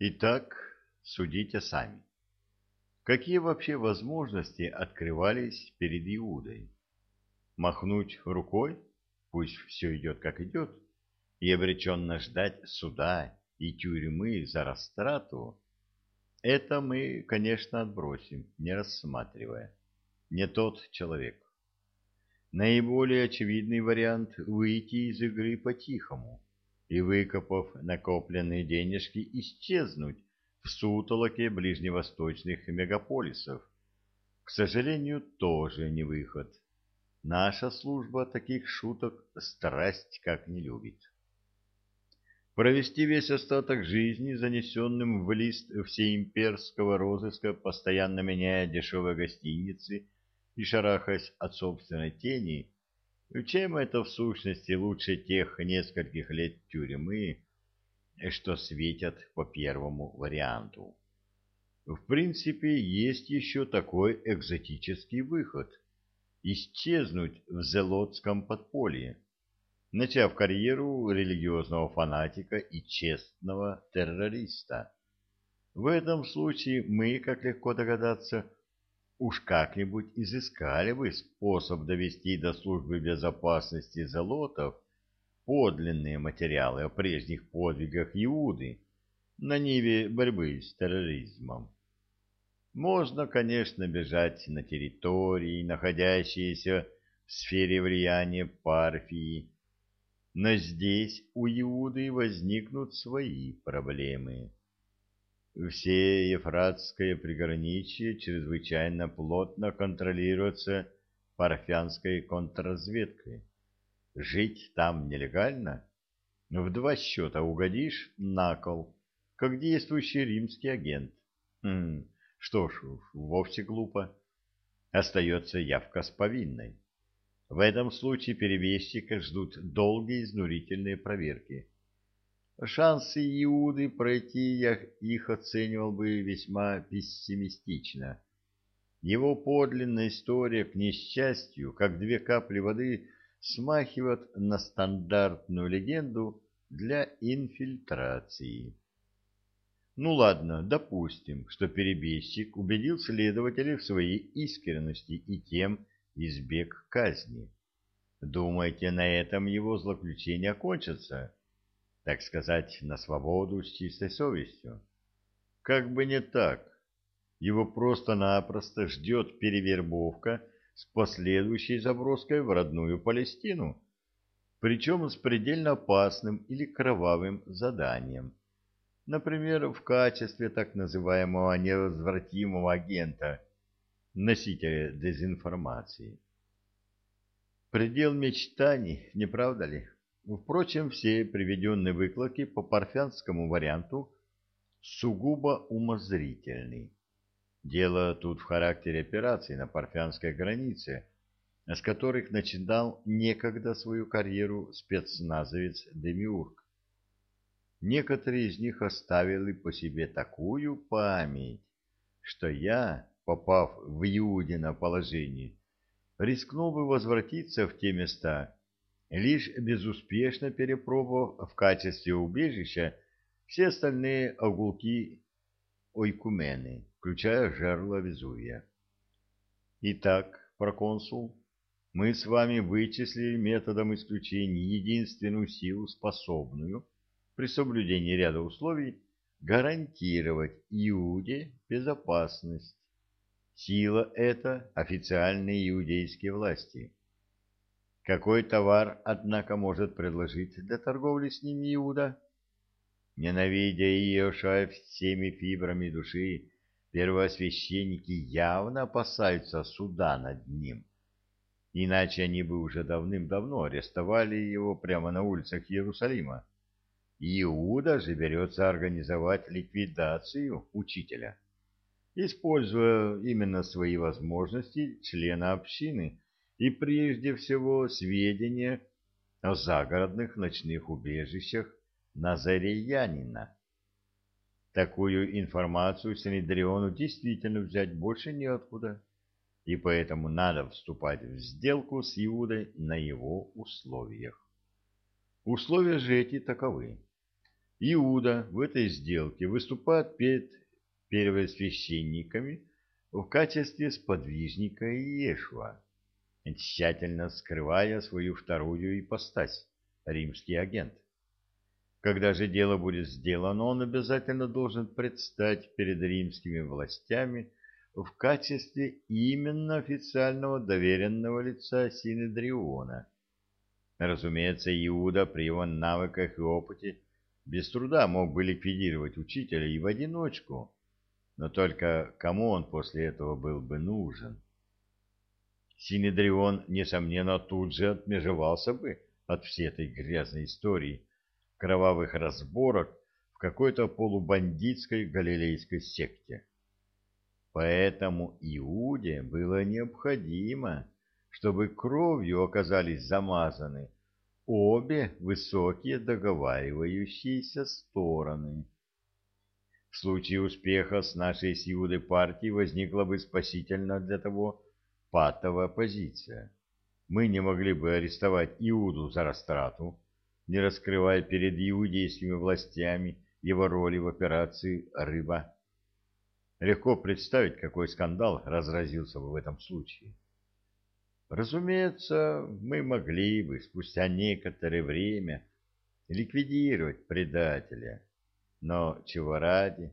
Итак, судите сами. Какие вообще возможности открывались перед Иудой? Махнуть рукой, пусть все идет как идет, и обреченно ждать суда и тюрьмы за растрату, это мы, конечно, отбросим, не рассматривая. Не тот человек. Наиболее очевидный вариант — выйти из игры по-тихому и, выкопав накопленные денежки, исчезнуть в сутолоке ближневосточных мегаполисов. К сожалению, тоже не выход. Наша служба таких шуток страсть как не любит. Провести весь остаток жизни, занесенным в лист всеимперского розыска, постоянно меняя дешевые гостиницы и шарахаясь от собственной тени, чем это в сущности лучше тех нескольких лет тюрьмы, что светят по первому варианту. В принципе, есть еще такой экзотический выход – исчезнуть в зелотском подполье, начав карьеру религиозного фанатика и честного террориста. В этом случае мы, как легко догадаться, уж как-нибудь изыскали бы способ довести до службы безопасности Золотов подлинные материалы о прежних подвигах Иуды на ниве борьбы с терроризмом. Можно, конечно, бежать на территории, находящиеся в сфере влияния Парфии, но здесь у Иуды возникнут свои проблемы. Все Ефратское приграничье чрезвычайно плотно контролируется парфянской контрразведкой. Жить там нелегально? В два счета угодишь на кол, как действующий римский агент. Хм, что ж, вовсе глупо. Остается явка с повинной. В этом случае перевесчика ждут долгие изнурительные проверки. Шансы Иуды пройти я их оценивал бы весьма пессимистично. Его подлинная история, к несчастью, как две капли воды, смахивает на стандартную легенду для инфильтрации. Ну ладно, допустим, что перебежчик убедил следователей в своей искренности и тем избег казни. Думаете, на этом его злоключение окончится? Так сказать, на свободу с чистой совестью. Как бы не так. Его просто-напросто ждет перевербовка с последующей заброской в родную Палестину, причем с предельно опасным или кровавым заданием. Например, в качестве так называемого невозвратимого агента, носителя дезинформации. Предел мечтаний, не правда ли? Впрочем, все приведенные выкладки по парфянскому варианту сугубо умозрительны. Дело тут в характере операций на парфянской границе, с которых начинал некогда свою карьеру спецназовец Демиург. Некоторые из них оставили по себе такую память, что я, попав в Иудино положение, рискнул бы возвратиться в те места, лишь безуспешно перепробовав в качестве убежища все остальные огулки ойкумены, включая жерло Везувия. Итак, проконсул, мы с вами вычислили методом исключения единственную силу, способную при соблюдении ряда условий гарантировать Иуде безопасность. Сила — это официальные иудейские власти. Какой товар, однако, может предложить для торговли с ними Иуда? Ненавидя Иошуа всеми фибрами души, первосвященники явно опасаются суда над ним. Иначе они бы уже давным-давно арестовали его прямо на улицах Иерусалима. Иуда же берется организовать ликвидацию учителя, используя именно свои возможности члена общины – и прежде всего сведения о загородных ночных убежищах Назареянина. Такую информацию Синедриону действительно взять больше неоткуда, и поэтому надо вступать в сделку с Иудой на его условиях. Условия же эти таковы. Иуда в этой сделке выступает перед первосвященниками в качестве сподвижника Иешуа, тщательно скрывая свою вторую ипостась — римский агент. Когда же дело будет сделано, он обязательно должен предстать перед римскими властями в качестве именно официального доверенного лица Синедриона. Разумеется, Иуда при его навыках и опыте без труда мог бы ликвидировать учителя и в одиночку, но только кому он после этого был бы нужен? Синедрион, несомненно, тут же отмежевался бы от всей этой грязной истории, кровавых разборок в какой-то полубандитской галилейской секте. Поэтому Иуде было необходимо, чтобы кровью оказались замазаны обе высокие договаривающиеся стороны. В случае успеха с нашей с Иудой партией возникла бы спасительна для того патовая позиция. Мы не могли бы арестовать Иуду за растрату, не раскрывая перед иудейскими властями его роли в операции «Рыба». Легко представить, какой скандал разразился бы в этом случае. Разумеется, мы могли бы спустя некоторое время ликвидировать предателя, но чего ради?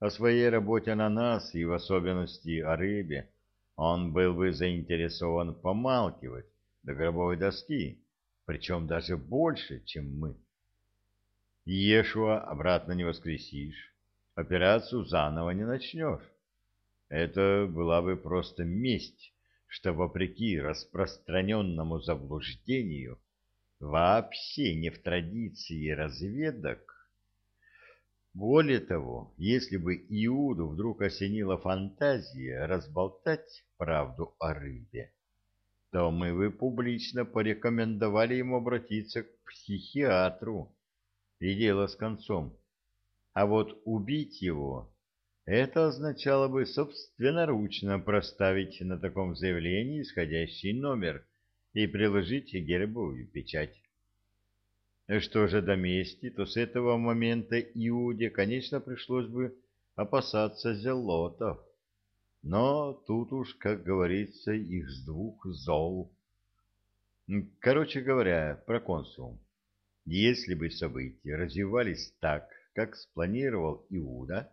О своей работе на нас и в особенности о рыбе он был бы заинтересован помалкивать до гробовой доски, причем даже больше, чем мы. Иешуа обратно не воскресишь, операцию заново не начнешь. Это была бы просто месть, что вопреки распространенному заблуждению вообще не в традиции разведок. Более того, если бы Иуду вдруг осенила фантазия разболтать правду о рыбе, то мы бы публично порекомендовали ему обратиться к психиатру, и дело с концом. А вот убить его, это означало бы собственноручно проставить на таком заявлении исходящий номер и приложить гербовую печать. Что же до мести, то с этого момента Иуде, конечно, пришлось бы опасаться зелотов. Но тут уж, как говорится, их с двух зол. Короче говоря, про консул. Если бы события развивались так, как спланировал Иуда,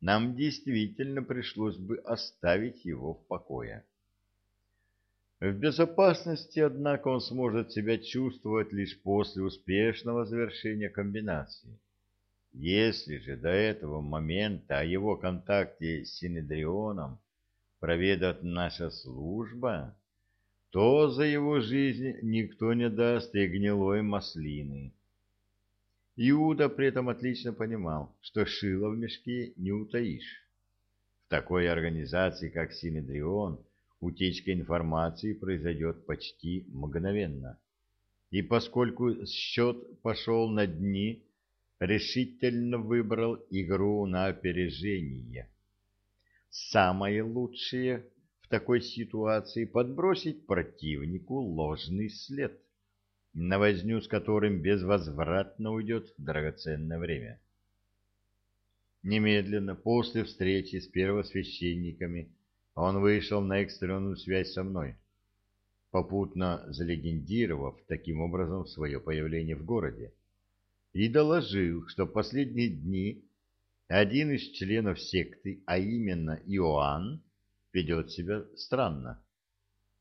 нам действительно пришлось бы оставить его в покое. В безопасности, однако, он сможет себя чувствовать лишь после успешного завершения комбинации. Если же до этого момента о его контакте с Синедрионом проведает наша служба, то за его жизнь никто не даст и гнилой маслины. Иуда при этом отлично понимал, что шило в мешке не утаишь. В такой организации, как Синедрион, утечка информации произойдет почти мгновенно. И поскольку счет пошел на дни, решительно выбрал игру на опережение. Самое лучшее в такой ситуации подбросить противнику ложный след, на возню с которым безвозвратно уйдет драгоценное время. Немедленно после встречи с первосвященниками он вышел на экстренную связь со мной, попутно залегендировав таким образом свое появление в городе, и доложил, что последние дни один из членов секты, а именно Иоанн, ведет себя странно.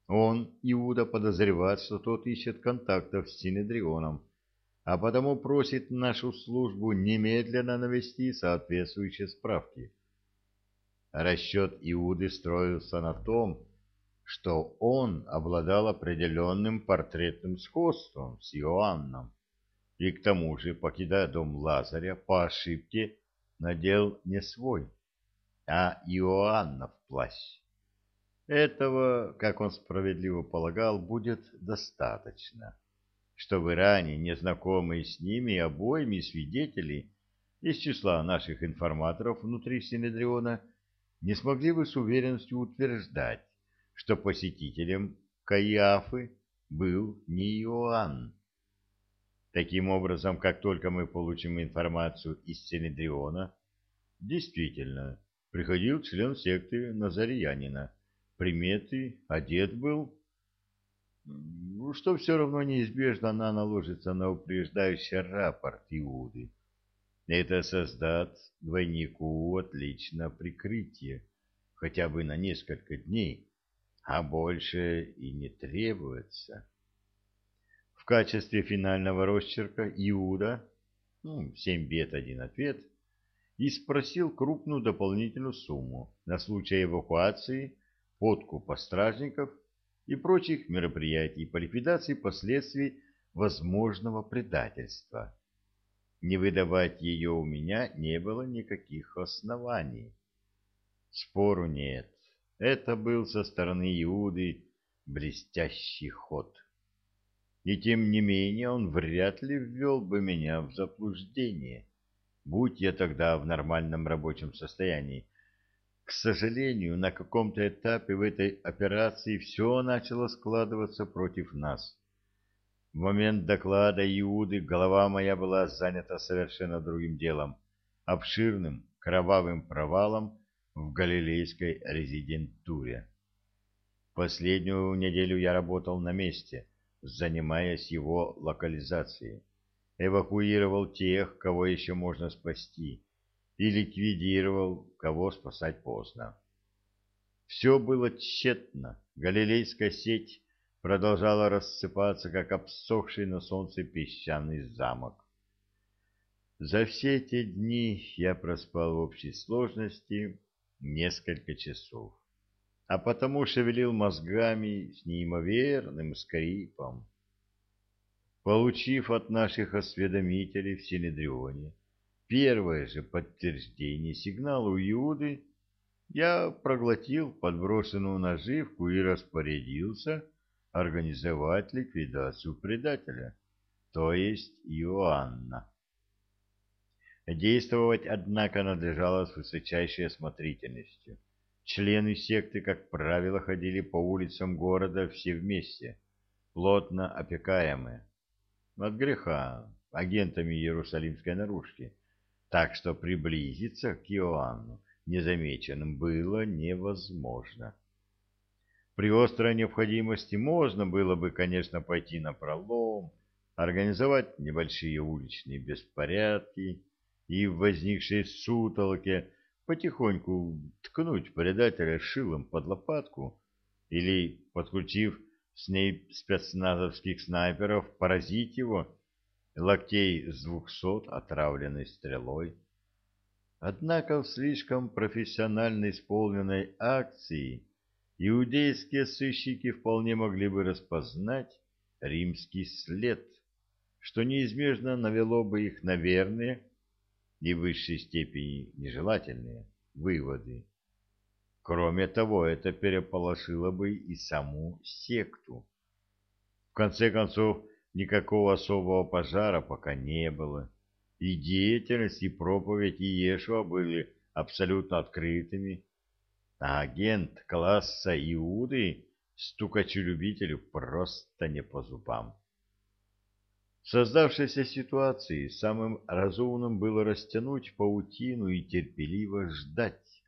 Он, Иуда, подозревает, что тот ищет контактов с Синедрионом, а потому просит нашу службу немедленно навести соответствующие справки. Расчет Иуды строился на том, что он обладал определенным портретным сходством с Иоанном, и к тому же, покидая дом Лазаря, по ошибке надел не свой, а Иоаннов плащ. Этого, как он справедливо полагал, будет достаточно, чтобы ранее незнакомые с ними обоими свидетели из числа наших информаторов внутри Синедриона не смогли бы с уверенностью утверждать, что посетителем Каиафы был не Иоанн. Таким образом, как только мы получим информацию из Синедриона, действительно, приходил член секты Назарьянина, приметы, одет был, что все равно неизбежно она наложится на упреждающий рапорт Иуды. Это создаст двойнику отлично прикрытие, хотя бы на несколько дней, а больше и не требуется. В качестве финального росчерка Иуда, ну, семь бед, один ответ, и спросил крупную дополнительную сумму на случай эвакуации, подкупа стражников и прочих мероприятий по ликвидации последствий возможного предательства. Не выдавать ее у меня не было никаких оснований. Спору нет. Это был со стороны Иуды блестящий ход. И тем не менее он вряд ли ввел бы меня в заблуждение, будь я тогда в нормальном рабочем состоянии. К сожалению, на каком-то этапе в этой операции все начало складываться против нас. В момент доклада Иуды голова моя была занята совершенно другим делом, обширным кровавым провалом в галилейской резидентуре. Последнюю неделю я работал на месте, занимаясь его локализацией. Эвакуировал тех, кого еще можно спасти, и ликвидировал, кого спасать поздно. Все было тщетно. Галилейская сеть продолжала рассыпаться, как обсохший на солнце песчаный замок. За все эти дни я проспал в общей сложности несколько часов а потому шевелил мозгами с неимоверным скрипом. Получив от наших осведомителей в Синедрионе первое же подтверждение сигнала Иуды, я проглотил подброшенную наживку и распорядился организовать ликвидацию предателя, то есть Иоанна. Действовать, однако, надлежало с высочайшей осмотрительностью. Члены секты, как правило, ходили по улицам города все вместе, плотно опекаемые. От греха, агентами Иерусалимской наружки. Так что приблизиться к Иоанну незамеченным было невозможно. При острой необходимости можно было бы, конечно, пойти на пролом, организовать небольшие уличные беспорядки и в возникшей сутолоке потихоньку ткнуть предателя шилом под лопатку или, подкрутив с ней спецназовских снайперов, поразить его локтей с двухсот отравленной стрелой. Однако в слишком профессионально исполненной акции иудейские сыщики вполне могли бы распознать римский след, что неизбежно навело бы их на верные и в высшей степени нежелательные выводы. Кроме того, это переполошило бы и саму секту. В конце концов, никакого особого пожара пока не было, и деятельность и проповедь Иешуа были абсолютно открытыми, а агент класса Иуды стукачу-любителю просто не по зубам. В создавшейся ситуации самым разумным было растянуть паутину и терпеливо ждать,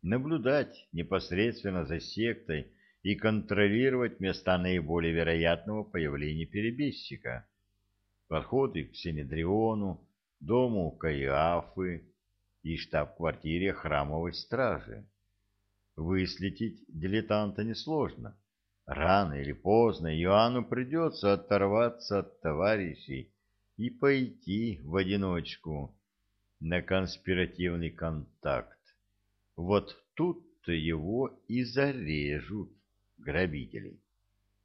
наблюдать непосредственно за сектой и контролировать места наиболее вероятного появления перебежчика, подходы к Синедриону, дому Каиафы и штаб-квартире храмовой стражи. Выследить дилетанта несложно Рано или поздно Иоанну придется оторваться от товарищей и пойти в одиночку на конспиративный контакт. Вот тут-то его и зарежут грабители.